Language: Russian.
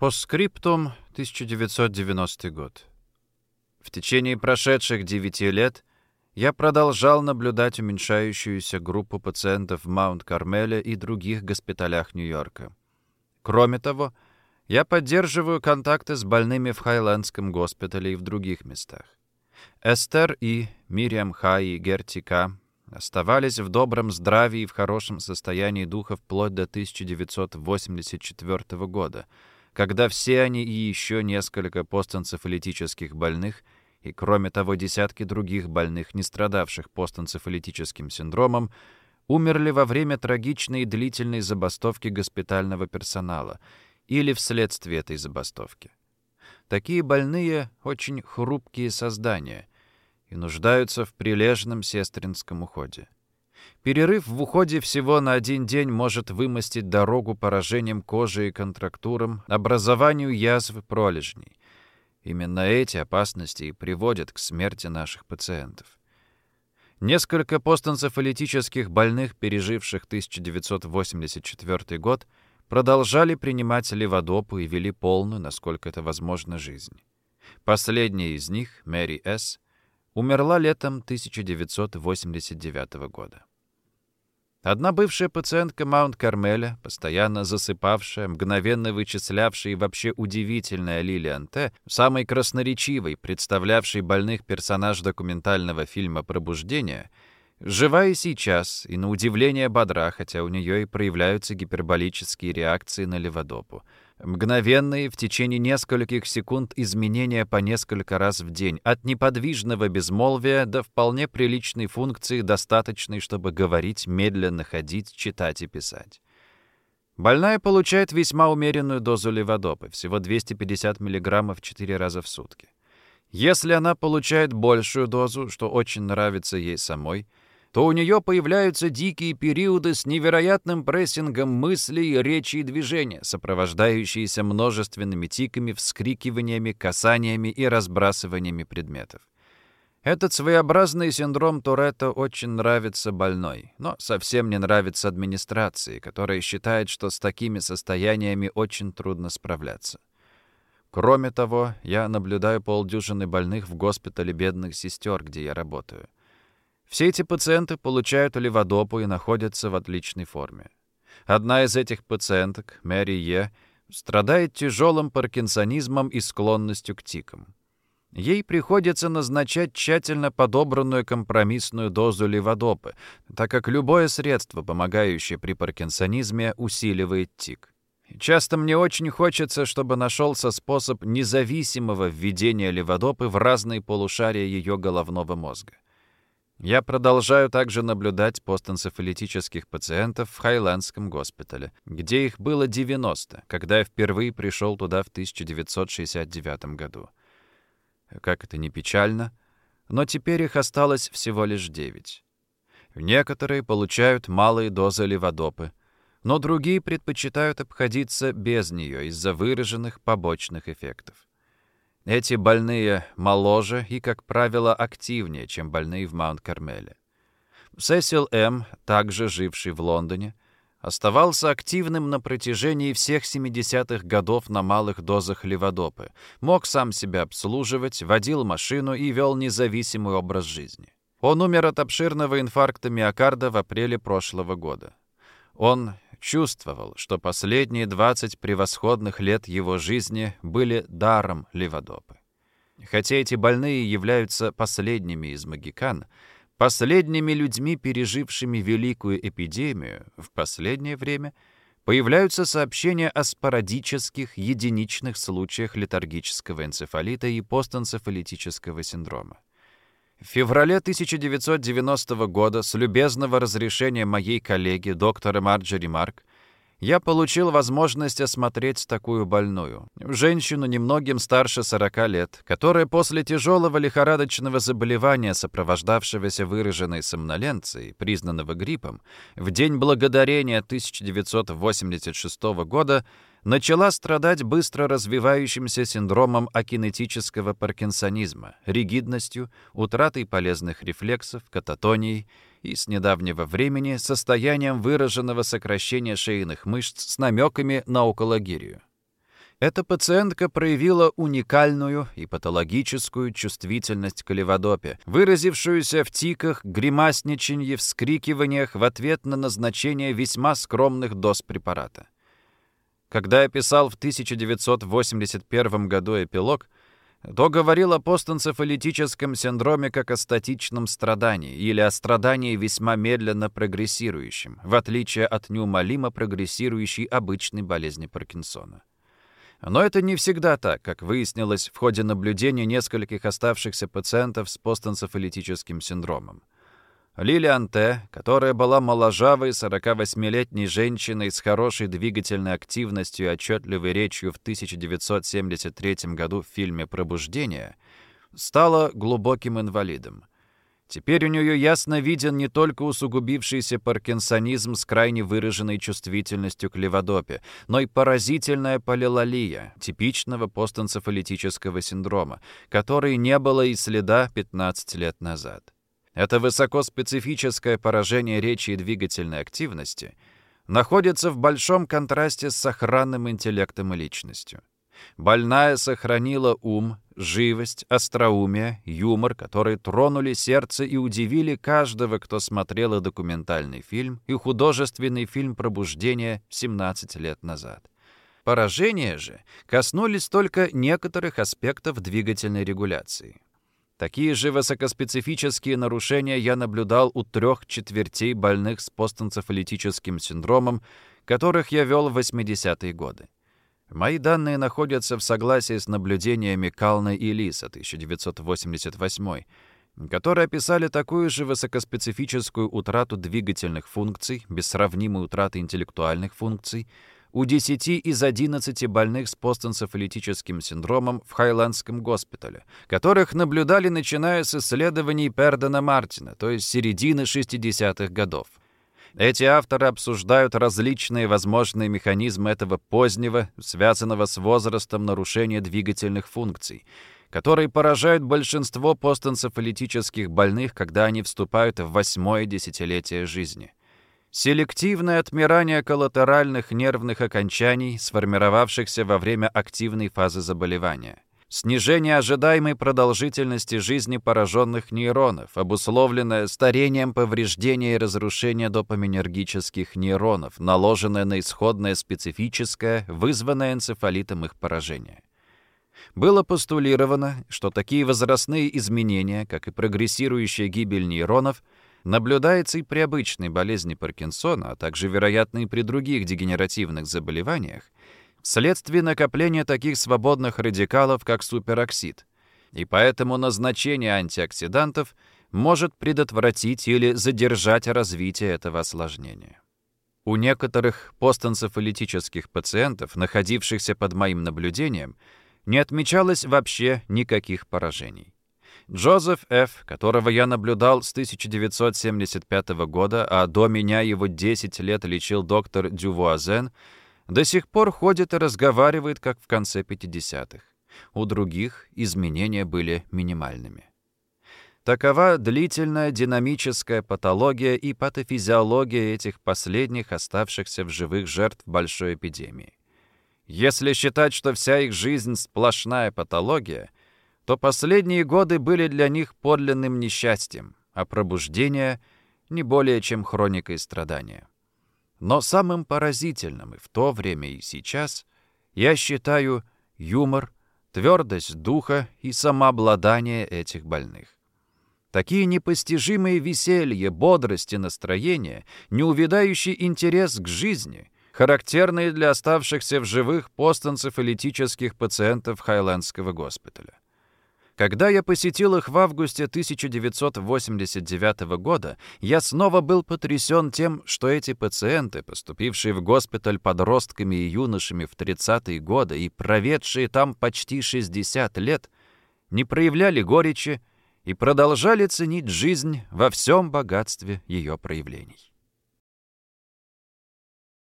Постскриптум, 1990 год. В течение прошедших девяти лет я продолжал наблюдать уменьшающуюся группу пациентов в Маунт-Кармеле и других госпиталях Нью-Йорка. Кроме того, я поддерживаю контакты с больными в Хайлендском госпитале и в других местах. Эстер и Мириам Хай и Герти К. оставались в добром здравии и в хорошем состоянии духа вплоть до 1984 года — когда все они и еще несколько постэнцефалитических больных и, кроме того, десятки других больных, не страдавших постэнцефалитическим синдромом, умерли во время трагичной и длительной забастовки госпитального персонала или вследствие этой забастовки. Такие больные — очень хрупкие создания и нуждаются в прилежном сестринском уходе. Перерыв в уходе всего на один день может вымостить дорогу поражением кожи и контрактурам, образованию язв пролежней. Именно эти опасности и приводят к смерти наших пациентов. Несколько постэнцефалитических больных, переживших 1984 год, продолжали принимать леводопу и вели полную, насколько это возможно, жизнь. Последняя из них, Мэри С., умерла летом 1989 года. Одна бывшая пациентка Маунт-Кармеля, постоянно засыпавшая, мгновенно вычислявшая и вообще удивительная Лилиан Т., самой красноречивой, представлявшей больных персонаж документального фильма «Пробуждение», жива и сейчас, и на удивление бодра, хотя у нее и проявляются гиперболические реакции на леводопу — Мгновенные в течение нескольких секунд изменения по несколько раз в день, от неподвижного безмолвия до вполне приличной функции, достаточной, чтобы говорить, медленно ходить, читать и писать. Больная получает весьма умеренную дозу леводопы, всего 250 мг 4 раза в сутки. Если она получает большую дозу, что очень нравится ей самой – то у нее появляются дикие периоды с невероятным прессингом мыслей, речи и движения, сопровождающиеся множественными тиками, вскрикиваниями, касаниями и разбрасываниями предметов. Этот своеобразный синдром Туретта очень нравится больной, но совсем не нравится администрации, которая считает, что с такими состояниями очень трудно справляться. Кроме того, я наблюдаю полдюжины больных в госпитале бедных сестер, где я работаю. Все эти пациенты получают леводопу и находятся в отличной форме. Одна из этих пациенток, Мэри Е., страдает тяжелым паркинсонизмом и склонностью к тикам. Ей приходится назначать тщательно подобранную компромиссную дозу леводопы, так как любое средство, помогающее при паркинсонизме, усиливает тик. Часто мне очень хочется, чтобы нашелся способ независимого введения леводопы в разные полушария ее головного мозга. Я продолжаю также наблюдать постэнцефалитических пациентов в Хайландском госпитале, где их было 90, когда я впервые пришел туда в 1969 году. Как это не печально, но теперь их осталось всего лишь 9. Некоторые получают малые дозы леводопы, но другие предпочитают обходиться без нее из-за выраженных побочных эффектов. Эти больные моложе и, как правило, активнее, чем больные в Маунт-Кармеле. Сесил М., также живший в Лондоне, оставался активным на протяжении всех 70-х годов на малых дозах леводопы, мог сам себя обслуживать, водил машину и вел независимый образ жизни. Он умер от обширного инфаркта миокарда в апреле прошлого года. Он чувствовал, что последние 20 превосходных лет его жизни были даром Леводопы. Хотя эти больные являются последними из магикан, последними людьми, пережившими великую эпидемию, в последнее время появляются сообщения о спорадических, единичных случаях летаргического энцефалита и постэнцефалитического синдрома. В феврале 1990 года с любезного разрешения моей коллеги, доктора Марджери Марк, я получил возможность осмотреть такую больную. Женщину немногим старше 40 лет, которая после тяжелого лихорадочного заболевания, сопровождавшегося выраженной сомноленцией, признанного гриппом, в День Благодарения 1986 года начала страдать быстро развивающимся синдромом акинетического паркинсонизма, ригидностью, утратой полезных рефлексов, кататонией и с недавнего времени состоянием выраженного сокращения шейных мышц с намеками на окологирию. Эта пациентка проявила уникальную и патологическую чувствительность к леводопе, выразившуюся в тиках, гримасничанье, вскрикиваниях в ответ на назначение весьма скромных доз препарата. Когда я писал в 1981 году эпилог, то говорил о постэнцефалитическом синдроме как о статичном страдании или о страдании весьма медленно прогрессирующем, в отличие от неумолимо прогрессирующей обычной болезни Паркинсона. Но это не всегда так, как выяснилось в ходе наблюдения нескольких оставшихся пациентов с постэнцефалитическим синдромом. Лилиан Т., которая была моложавой 48-летней женщиной с хорошей двигательной активностью и отчетливой речью в 1973 году в фильме «Пробуждение», стала глубоким инвалидом. Теперь у нее ясно виден не только усугубившийся паркинсонизм с крайне выраженной чувствительностью к леводопе, но и поразительная полилолия, типичного постэнцефалитического синдрома, которой не было и следа 15 лет назад. Это высокоспецифическое поражение речи и двигательной активности находится в большом контрасте с сохранным интеллектом и личностью. Больная сохранила ум, живость, остроумие, юмор, которые тронули сердце и удивили каждого, кто смотрел и документальный фильм, и художественный фильм «Пробуждение» 17 лет назад. Поражения же коснулись только некоторых аспектов двигательной регуляции. Такие же высокоспецифические нарушения я наблюдал у трех четвертей больных с постэнцефалитическим синдромом, которых я вел в 80-е годы. Мои данные находятся в согласии с наблюдениями Кална и Лиса 1988 которые описали такую же высокоспецифическую утрату двигательных функций, без сравнимой утраты интеллектуальных функций, у 10 из 11 больных с постэнцефалитическим синдромом в Хайландском госпитале, которых наблюдали начиная с исследований Пердена Мартина, то есть середины 60-х годов. Эти авторы обсуждают различные возможные механизмы этого позднего, связанного с возрастом нарушения двигательных функций, которые поражают большинство постэнцефалитических больных, когда они вступают в восьмое десятилетие жизни. Селективное отмирание коллатеральных нервных окончаний, сформировавшихся во время активной фазы заболевания – снижение ожидаемой продолжительности жизни пораженных нейронов, обусловленное старением повреждения и разрушения допаминергических нейронов, наложенное на исходное специфическое, вызванное энцефалитом их поражение. Было постулировано, что такие возрастные изменения, как и прогрессирующая гибель нейронов, наблюдается и при обычной болезни Паркинсона, а также, вероятно, и при других дегенеративных заболеваниях, вследствие накопления таких свободных радикалов, как супероксид. И поэтому назначение антиоксидантов может предотвратить или задержать развитие этого осложнения. У некоторых постэнцефалитических пациентов, находившихся под моим наблюдением, не отмечалось вообще никаких поражений. Джозеф Ф., которого я наблюдал с 1975 года, а до меня его 10 лет лечил доктор Дювуазен, до сих пор ходит и разговаривает, как в конце 50-х. У других изменения были минимальными. Такова длительная динамическая патология и патофизиология этих последних оставшихся в живых жертв большой эпидемии. Если считать, что вся их жизнь сплошная патология, то последние годы были для них подлинным несчастьем, а пробуждение — не более чем хроникой страдания. Но самым поразительным и в то время, и сейчас я считаю юмор, твердость духа и самообладание этих больных. Такие непостижимые веселье, бодрость и настроение, неувядающий интерес к жизни, характерные для оставшихся в живых постэнцефалитических пациентов Хайлендского госпиталя. Когда я посетил их в августе 1989 года, я снова был потрясен тем, что эти пациенты, поступившие в госпиталь подростками и юношами в 30-е годы и проведшие там почти 60 лет, не проявляли горечи и продолжали ценить жизнь во всем богатстве ее проявлений.